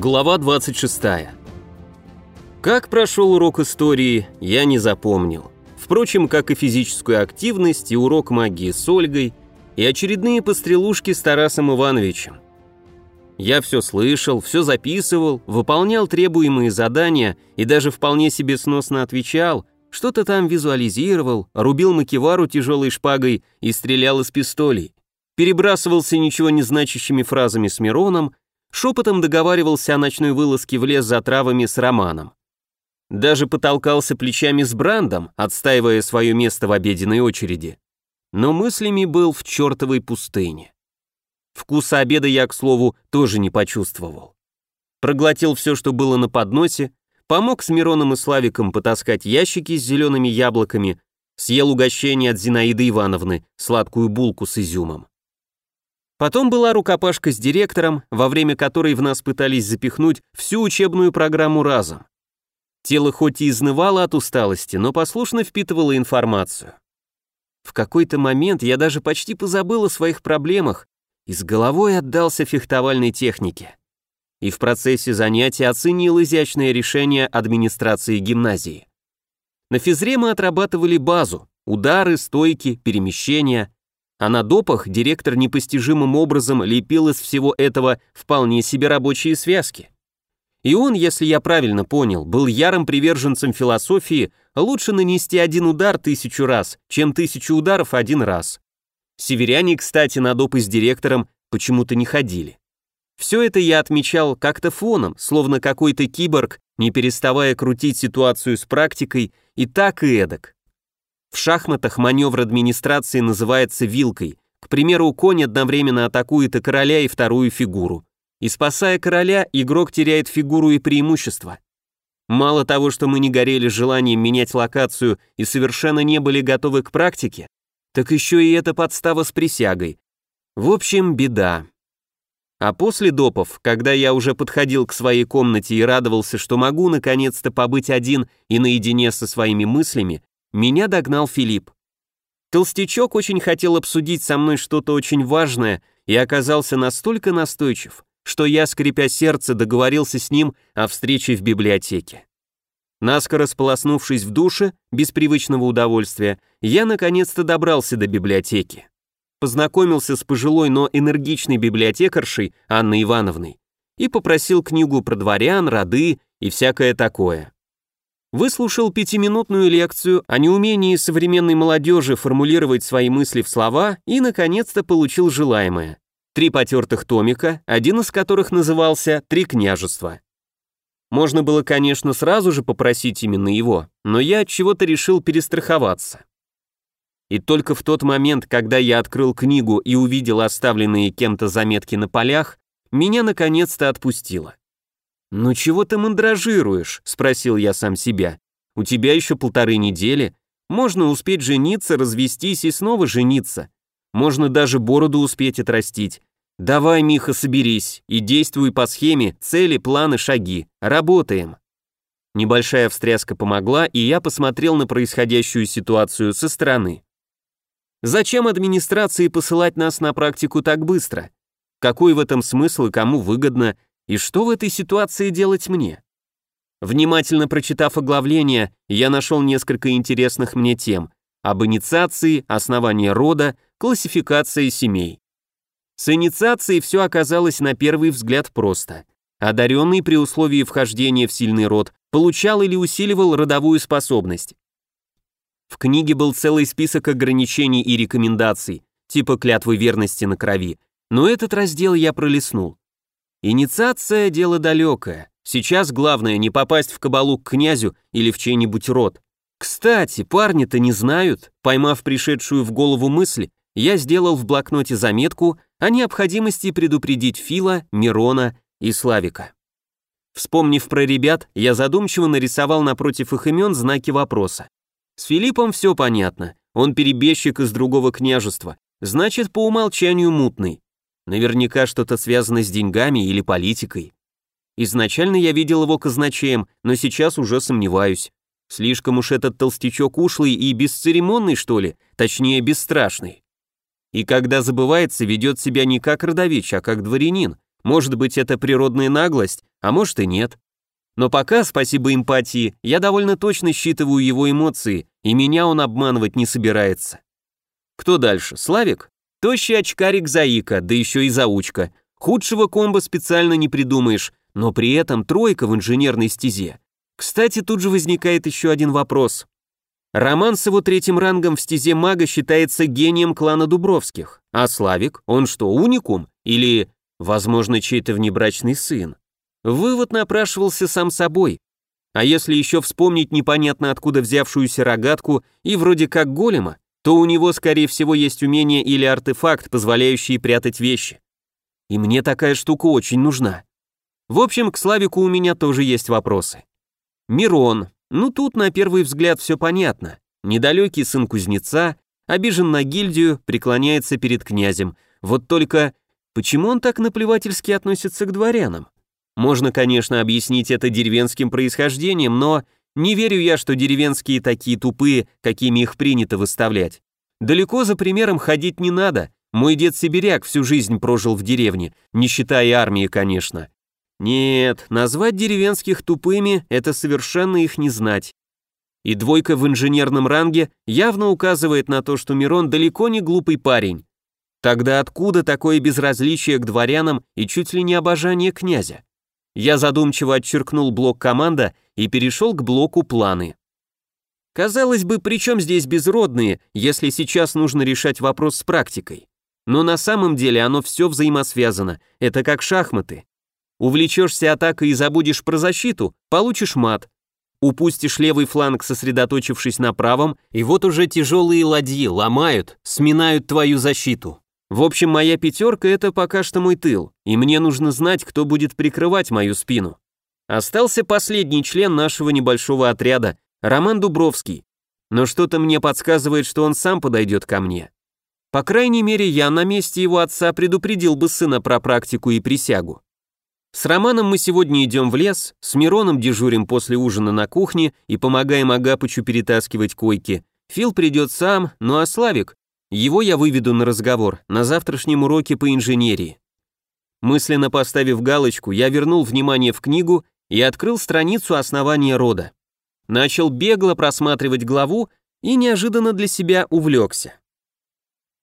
Глава 26. Как прошел урок истории, я не запомнил. Впрочем, как и физическую активность, и урок магии с Ольгой, и очередные пострелушки с Тарасом Ивановичем. Я все слышал, все записывал, выполнял требуемые задания и даже вполне себе сносно отвечал, что-то там визуализировал, рубил макевару тяжелой шпагой и стрелял из пистолей, перебрасывался ничего не значащими фразами с Мироном, шепотом договаривался о ночной вылазке в лес за травами с Романом. Даже потолкался плечами с Брандом, отстаивая свое место в обеденной очереди. Но мыслями был в чертовой пустыне. Вкуса обеда я, к слову, тоже не почувствовал. Проглотил все, что было на подносе, помог с Мироном и Славиком потаскать ящики с зелеными яблоками, съел угощение от Зинаиды Ивановны, сладкую булку с изюмом. Потом была рукопашка с директором, во время которой в нас пытались запихнуть всю учебную программу разом. Тело хоть и изнывало от усталости, но послушно впитывало информацию. В какой-то момент я даже почти позабыл о своих проблемах и с головой отдался фехтовальной технике. И в процессе занятия оценил изящное решение администрации гимназии. На физре мы отрабатывали базу, удары, стойки, перемещения, а на допах директор непостижимым образом лепил из всего этого вполне себе рабочие связки. И он, если я правильно понял, был ярым приверженцем философии лучше нанести один удар тысячу раз, чем тысячу ударов один раз. Северяне, кстати, на допы с директором почему-то не ходили. Все это я отмечал как-то фоном, словно какой-то киборг, не переставая крутить ситуацию с практикой, и так и эдак. В шахматах маневр администрации называется вилкой. К примеру, конь одновременно атакует и короля, и вторую фигуру. И спасая короля, игрок теряет фигуру и преимущество. Мало того, что мы не горели желанием менять локацию и совершенно не были готовы к практике, так еще и эта подстава с присягой. В общем, беда. А после допов, когда я уже подходил к своей комнате и радовался, что могу наконец-то побыть один и наедине со своими мыслями, меня догнал Филипп. Толстячок очень хотел обсудить со мной что-то очень важное и оказался настолько настойчив, что я, скрипя сердце, договорился с ним о встрече в библиотеке. Наскоро сполоснувшись в душе, без привычного удовольствия, я наконец-то добрался до библиотеки. Познакомился с пожилой, но энергичной библиотекаршей Анной Ивановной и попросил книгу про дворян, роды и всякое такое выслушал пятиминутную лекцию о неумении современной молодежи формулировать свои мысли в слова и, наконец-то, получил желаемое. Три потертых томика, один из которых назывался «Три княжества». Можно было, конечно, сразу же попросить именно его, но я от чего-то решил перестраховаться. И только в тот момент, когда я открыл книгу и увидел оставленные кем-то заметки на полях, меня наконец-то отпустило. «Ну чего ты мандражируешь?» – спросил я сам себя. «У тебя еще полторы недели. Можно успеть жениться, развестись и снова жениться. Можно даже бороду успеть отрастить. Давай, Миха, соберись и действуй по схеме, цели, планы, шаги. Работаем». Небольшая встряска помогла, и я посмотрел на происходящую ситуацию со стороны. Зачем администрации посылать нас на практику так быстро? Какой в этом смысл и кому выгодно – и что в этой ситуации делать мне? Внимательно прочитав оглавление, я нашел несколько интересных мне тем об инициации, основании рода, классификации семей. С инициацией все оказалось на первый взгляд просто. Одаренный при условии вхождения в сильный род получал или усиливал родовую способность. В книге был целый список ограничений и рекомендаций, типа клятвы верности на крови, но этот раздел я пролистнул. Инициация – дело далекое. Сейчас главное не попасть в кабалу к князю или в чей-нибудь род. Кстати, парни-то не знают. Поймав пришедшую в голову мысль, я сделал в блокноте заметку о необходимости предупредить Фила, Мирона и Славика. Вспомнив про ребят, я задумчиво нарисовал напротив их имен знаки вопроса. С Филиппом все понятно, он перебежчик из другого княжества, значит, по умолчанию мутный. Наверняка что-то связано с деньгами или политикой. Изначально я видел его казначеем, но сейчас уже сомневаюсь. Слишком уж этот толстячок ушлый и бесцеремонный, что ли, точнее, бесстрашный. И когда забывается, ведет себя не как родович, а как дворянин. Может быть, это природная наглость, а может и нет. Но пока, спасибо эмпатии, я довольно точно считываю его эмоции, и меня он обманывать не собирается. Кто дальше? Славик? Тощий очкарик Заика, да еще и заучка. Худшего комбо специально не придумаешь, но при этом тройка в инженерной стезе. Кстати, тут же возникает еще один вопрос. Роман с его третьим рангом в стезе мага считается гением клана Дубровских, а Славик, он что, уникум? Или, возможно, чей-то внебрачный сын? Вывод напрашивался сам собой. А если еще вспомнить непонятно откуда взявшуюся рогатку и вроде как голема, то у него, скорее всего, есть умение или артефакт, позволяющий прятать вещи. И мне такая штука очень нужна. В общем, к Славику у меня тоже есть вопросы. Мирон. Ну тут на первый взгляд все понятно. Недалекий сын кузнеца, обижен на гильдию, преклоняется перед князем. Вот только почему он так наплевательски относится к дворянам? Можно, конечно, объяснить это деревенским происхождением, но не верю я, что деревенские такие тупые, какими их принято выставлять. Далеко за примером ходить не надо. Мой дед сибиряк всю жизнь прожил в деревне, не считая армии, конечно. Нет, назвать деревенских тупыми – это совершенно их не знать. И двойка в инженерном ранге явно указывает на то, что Мирон далеко не глупый парень. Тогда откуда такое безразличие к дворянам и чуть ли не обожание князя? Я задумчиво отчеркнул блок команда и перешел к блоку планы. Казалось бы, при чем здесь безродные, если сейчас нужно решать вопрос с практикой? Но на самом деле оно все взаимосвязано, это как шахматы. Увлечешься атакой и забудешь про защиту, получишь мат. Упустишь левый фланг, сосредоточившись на правом, и вот уже тяжелые ладьи ломают, сминают твою защиту. В общем, моя пятерка — это пока что мой тыл, и мне нужно знать, кто будет прикрывать мою спину. Остался последний член нашего небольшого отряда, Роман Дубровский. Но что-то мне подсказывает, что он сам подойдет ко мне. По крайней мере, я на месте его отца предупредил бы сына про практику и присягу. С Романом мы сегодня идем в лес, с Мироном дежурим после ужина на кухне и помогаем Агапычу перетаскивать койки. Фил придет сам, ну а Славик, его я выведу на разговор на завтрашнем уроке по инженерии. Мысленно поставив галочку, я вернул внимание в книгу и открыл страницу основания рода. Начал бегло просматривать главу и неожиданно для себя увлекся.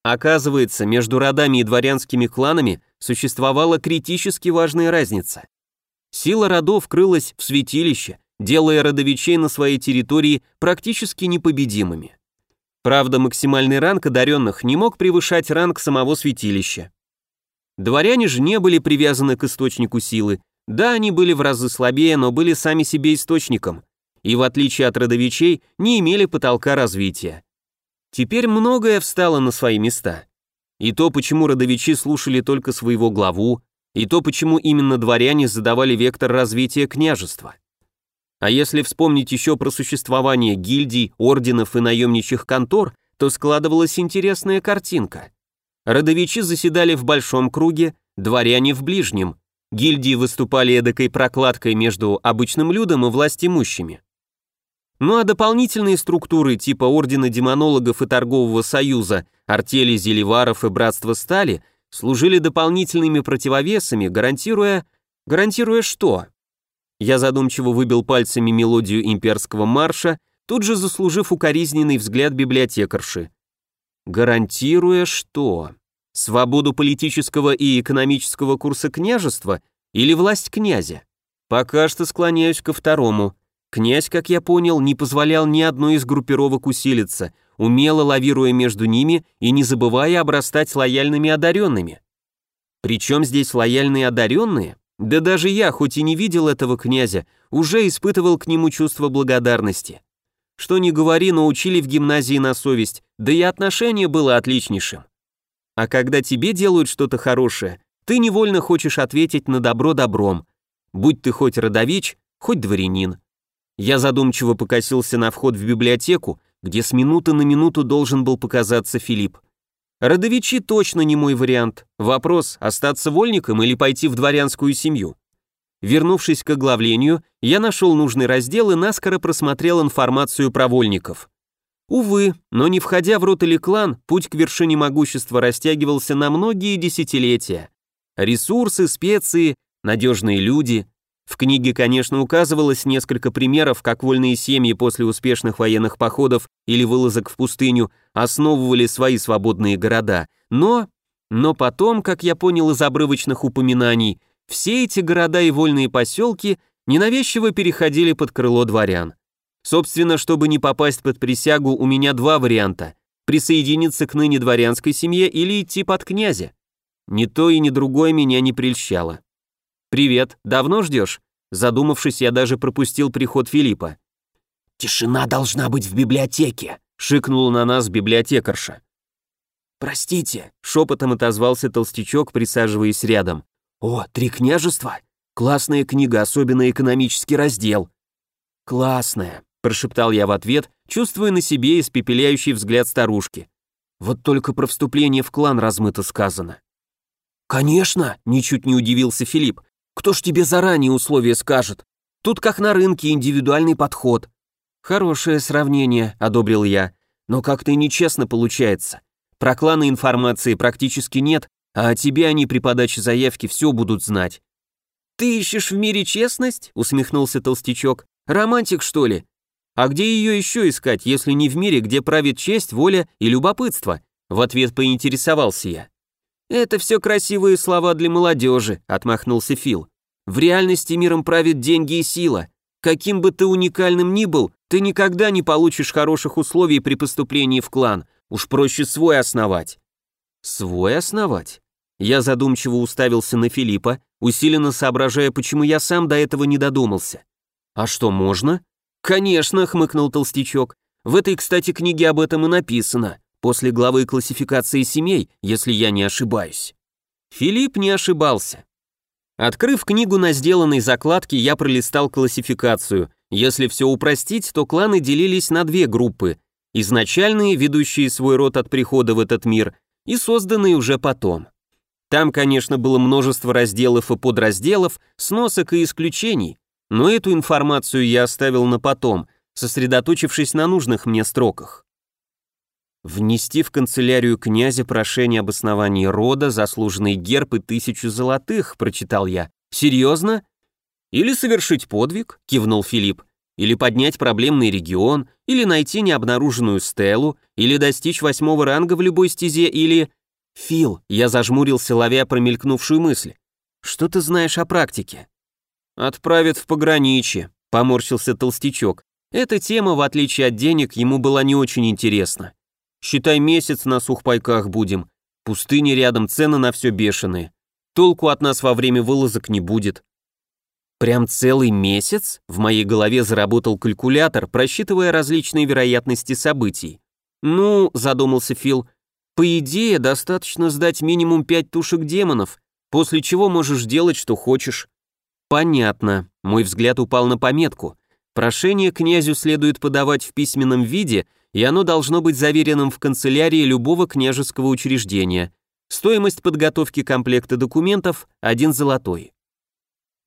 Оказывается, между родами и дворянскими кланами существовала критически важная разница. Сила родов крылась в святилище, делая родовичей на своей территории практически непобедимыми. Правда, максимальный ранг одаренных не мог превышать ранг самого святилища. Дворяне же не были привязаны к источнику силы. Да, они были в разы слабее, но были сами себе источником. И в отличие от родовичей, не имели потолка развития. Теперь многое встало на свои места. И то, почему родовичи слушали только своего главу, и то, почему именно дворяне задавали вектор развития княжества. А если вспомнить еще про существование гильдий, орденов и наемничьих контор, то складывалась интересная картинка. Родовичи заседали в большом круге, дворяне в ближнем. Гильдии выступали эдакой прокладкой между обычным людом и властимущими. Ну а дополнительные структуры типа Ордена Демонологов и Торгового Союза, артели Зеливаров и Братства Стали служили дополнительными противовесами, гарантируя... Гарантируя что? Я задумчиво выбил пальцами мелодию имперского марша, тут же заслужив укоризненный взгляд библиотекарши. Гарантируя что? Свободу политического и экономического курса княжества или власть князя? Пока что склоняюсь ко второму. Князь, как я понял, не позволял ни одной из группировок усилиться, умело лавируя между ними и не забывая обрастать лояльными одаренными. Причем здесь лояльные одаренные? Да даже я, хоть и не видел этого князя, уже испытывал к нему чувство благодарности. Что ни говори, но учили в гимназии на совесть, да и отношение было отличнейшим. А когда тебе делают что-то хорошее, ты невольно хочешь ответить на добро добром, будь ты хоть родович, хоть дворянин. Я задумчиво покосился на вход в библиотеку, где с минуты на минуту должен был показаться Филипп. Родовичи точно не мой вариант. Вопрос, остаться вольником или пойти в дворянскую семью. Вернувшись к оглавлению, я нашел нужный раздел и наскоро просмотрел информацию про вольников. Увы, но не входя в рот или клан, путь к вершине могущества растягивался на многие десятилетия. Ресурсы, специи, надежные люди. В книге, конечно, указывалось несколько примеров, как вольные семьи после успешных военных походов или вылазок в пустыню основывали свои свободные города, но... Но потом, как я понял из обрывочных упоминаний, все эти города и вольные поселки ненавязчиво переходили под крыло дворян. Собственно, чтобы не попасть под присягу, у меня два варианта – присоединиться к ныне дворянской семье или идти под князя. Ни то и ни другое меня не прельщало. «Привет, давно ждешь?» Задумавшись, я даже пропустил приход Филиппа. «Тишина должна быть в библиотеке», — шикнула на нас библиотекарша. «Простите», — шепотом отозвался толстячок, присаживаясь рядом. «О, три княжества? Классная книга, особенно экономический раздел». «Классная», — прошептал я в ответ, чувствуя на себе испепеляющий взгляд старушки. «Вот только про вступление в клан размыто сказано». «Конечно», — ничуть не удивился Филипп. «Кто ж тебе заранее условия скажет? Тут как на рынке индивидуальный подход». «Хорошее сравнение», — одобрил я. «Но как-то нечестно получается. Про кланы информации практически нет, а о тебе они при подаче заявки все будут знать». «Ты ищешь в мире честность?» — усмехнулся толстячок. «Романтик, что ли?» «А где ее еще искать, если не в мире, где правит честь, воля и любопытство?» В ответ поинтересовался я. «Это все красивые слова для молодежи», — отмахнулся Фил. «В реальности миром правит деньги и сила. Каким бы ты уникальным ни был, ты никогда не получишь хороших условий при поступлении в клан. Уж проще свой основать». «Свой основать?» Я задумчиво уставился на Филиппа, усиленно соображая, почему я сам до этого не додумался. «А что, можно?» «Конечно», — хмыкнул толстячок. «В этой, кстати, книге об этом и написано, после главы классификации семей, если я не ошибаюсь». Филипп не ошибался. Открыв книгу на сделанной закладке, я пролистал классификацию. Если все упростить, то кланы делились на две группы. Изначальные, ведущие свой род от прихода в этот мир, и созданные уже потом. Там, конечно, было множество разделов и подразделов, сносок и исключений, но эту информацию я оставил на потом, сосредоточившись на нужных мне строках. Внести в канцелярию князя прошение об основании рода, заслуженный герб и тысячу золотых, прочитал я. Серьезно? Или совершить подвиг, кивнул Филипп. Или поднять проблемный регион, или найти необнаруженную стелу, или достичь восьмого ранга в любой стезе, или... «Фил», — я зажмурился, ловя промелькнувшую мысль. «Что ты знаешь о практике?» «Отправят в пограничье», — поморщился толстячок. Эта тема, в отличие от денег, ему была не очень интересна. «Считай, месяц на сухпайках будем. Пустыни рядом, цены на все бешеные. Толку от нас во время вылазок не будет». «Прям целый месяц?» В моей голове заработал калькулятор, просчитывая различные вероятности событий. «Ну», — задумался Фил, по идее, достаточно сдать минимум пять тушек демонов, после чего можешь делать, что хочешь. Понятно. Мой взгляд упал на пометку. Прошение князю следует подавать в письменном виде, и оно должно быть заверенным в канцелярии любого княжеского учреждения. Стоимость подготовки комплекта документов – один золотой.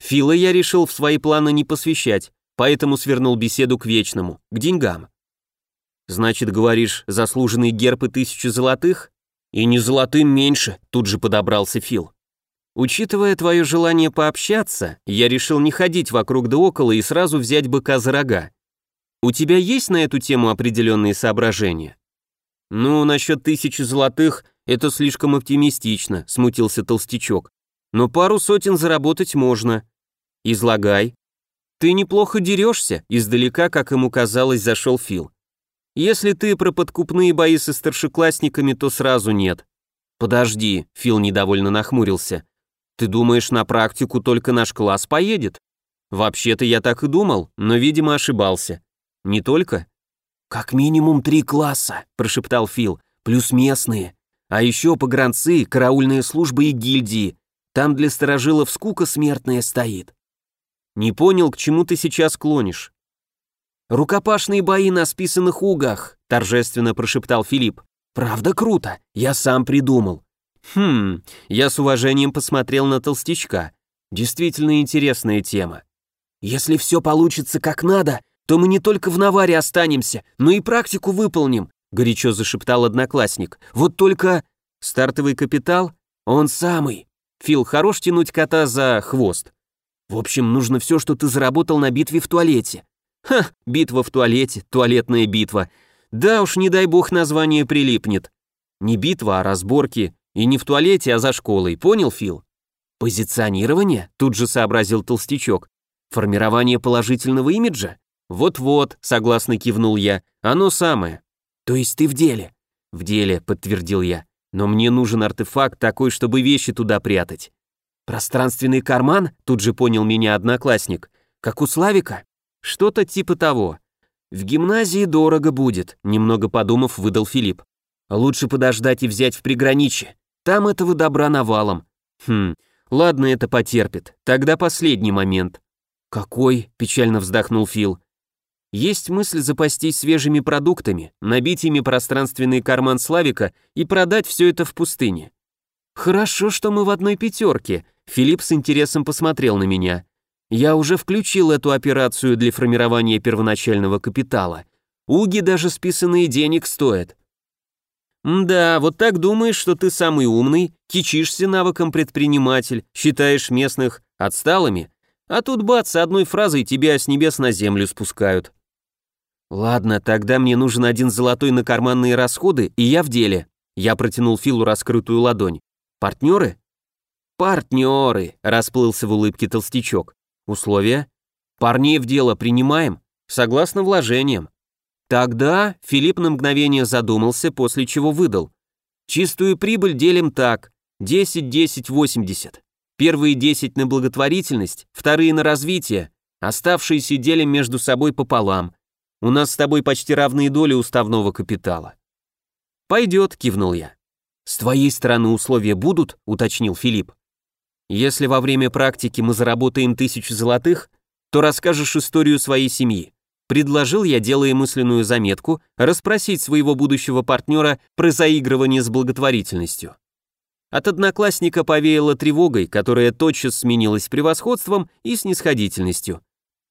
Фила я решил в свои планы не посвящать, поэтому свернул беседу к вечному, к деньгам. Значит, говоришь, заслуженный герб и тысячу золотых? И не золотым меньше, тут же подобрался Фил. Учитывая твое желание пообщаться, я решил не ходить вокруг да около и сразу взять быка за рога. У тебя есть на эту тему определенные соображения? Ну, насчет тысячи золотых это слишком оптимистично, смутился толстячок. Но пару сотен заработать можно. Излагай. Ты неплохо дерешься, издалека, как ему казалось, зашел Фил. Если ты про подкупные бои со старшеклассниками, то сразу нет. Подожди, Фил недовольно нахмурился. Ты думаешь, на практику только наш класс поедет? Вообще-то я так и думал, но, видимо, ошибался. Не только? Как минимум три класса, прошептал Фил, плюс местные. А еще погранцы, караульные службы и гильдии. Там для сторожилов скука смертная стоит. Не понял, к чему ты сейчас клонишь. «Рукопашные бои на списанных угах», — торжественно прошептал Филипп. «Правда круто, я сам придумал». «Хм...» Я с уважением посмотрел на толстячка. Действительно интересная тема. «Если все получится как надо, то мы не только в наваре останемся, но и практику выполним», — горячо зашептал одноклассник. «Вот только...» «Стартовый капитал? Он самый. Фил, хорош тянуть кота за хвост. В общем, нужно все, что ты заработал на битве в туалете. Ха, битва в туалете, туалетная битва. Да уж, не дай бог название прилипнет. Не битва, а разборки. И не в туалете, а за школой, понял, Фил? Позиционирование? Тут же сообразил толстячок. Формирование положительного имиджа? Вот-вот, согласно кивнул я, оно самое. То есть ты в деле? В деле, подтвердил я. Но мне нужен артефакт такой, чтобы вещи туда прятать. Пространственный карман? Тут же понял меня одноклассник. Как у Славика? Что-то типа того. В гимназии дорого будет, немного подумав, выдал Филипп. Лучше подождать и взять в приграничье. Там этого добра навалом. Хм, ладно, это потерпит. Тогда последний момент. Какой? Печально вздохнул Фил. Есть мысль запастись свежими продуктами, набить ими пространственный карман Славика и продать все это в пустыне. Хорошо, что мы в одной пятерке. Филипп с интересом посмотрел на меня. Я уже включил эту операцию для формирования первоначального капитала. Уги даже списанные денег стоят. Да, вот так думаешь, что ты самый умный, кичишься навыком предприниматель, считаешь местных отсталыми, а тут бац, одной фразой тебя с небес на землю спускают. Ладно, тогда мне нужен один золотой на карманные расходы, и я в деле. Я протянул Филу раскрытую ладонь. Партнеры? Партнеры, расплылся в улыбке толстячок. Условия? Парней в дело принимаем, согласно вложениям. Тогда Филипп на мгновение задумался, после чего выдал. Чистую прибыль делим так, 10-10-80. Первые 10 на благотворительность, вторые на развитие, оставшиеся делим между собой пополам. У нас с тобой почти равные доли уставного капитала. Пойдет, кивнул я. С твоей стороны условия будут, уточнил Филипп. Если во время практики мы заработаем тысячу золотых, то расскажешь историю своей семьи. Предложил я, делая мысленную заметку, расспросить своего будущего партнера про заигрывание с благотворительностью. От одноклассника повеяло тревогой, которая тотчас сменилась превосходством и снисходительностью.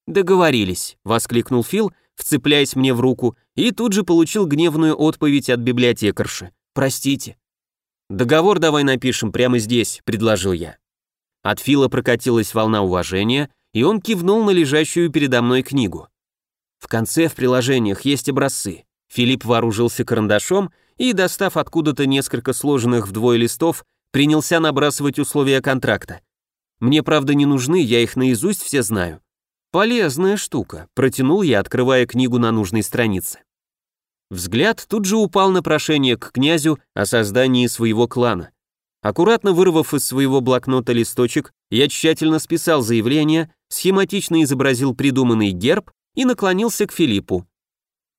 «Договорились», — воскликнул Фил, вцепляясь мне в руку, и тут же получил гневную отповедь от библиотекарши. «Простите». «Договор давай напишем прямо здесь», — предложил я. От Фила прокатилась волна уважения, и он кивнул на лежащую передо мной книгу. В конце в приложениях есть образцы. Филипп вооружился карандашом и, достав откуда-то несколько сложенных вдвое листов, принялся набрасывать условия контракта. Мне, правда, не нужны, я их наизусть все знаю. Полезная штука, протянул я, открывая книгу на нужной странице. Взгляд тут же упал на прошение к князю о создании своего клана. Аккуратно вырвав из своего блокнота листочек, я тщательно списал заявление, схематично изобразил придуманный герб и наклонился к Филиппу.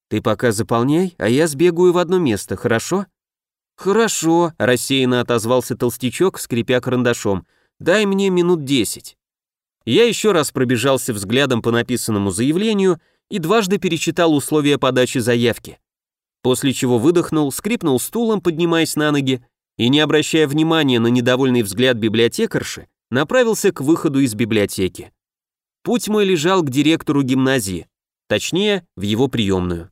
«Ты пока заполняй, а я сбегаю в одно место, хорошо?» «Хорошо», — рассеянно отозвался толстячок, скрипя карандашом. «Дай мне минут десять». Я еще раз пробежался взглядом по написанному заявлению и дважды перечитал условия подачи заявки. После чего выдохнул, скрипнул стулом, поднимаясь на ноги, и, не обращая внимания на недовольный взгляд библиотекарши, направился к выходу из библиотеки. Путь мой лежал к директору гимназии, точнее, в его приемную.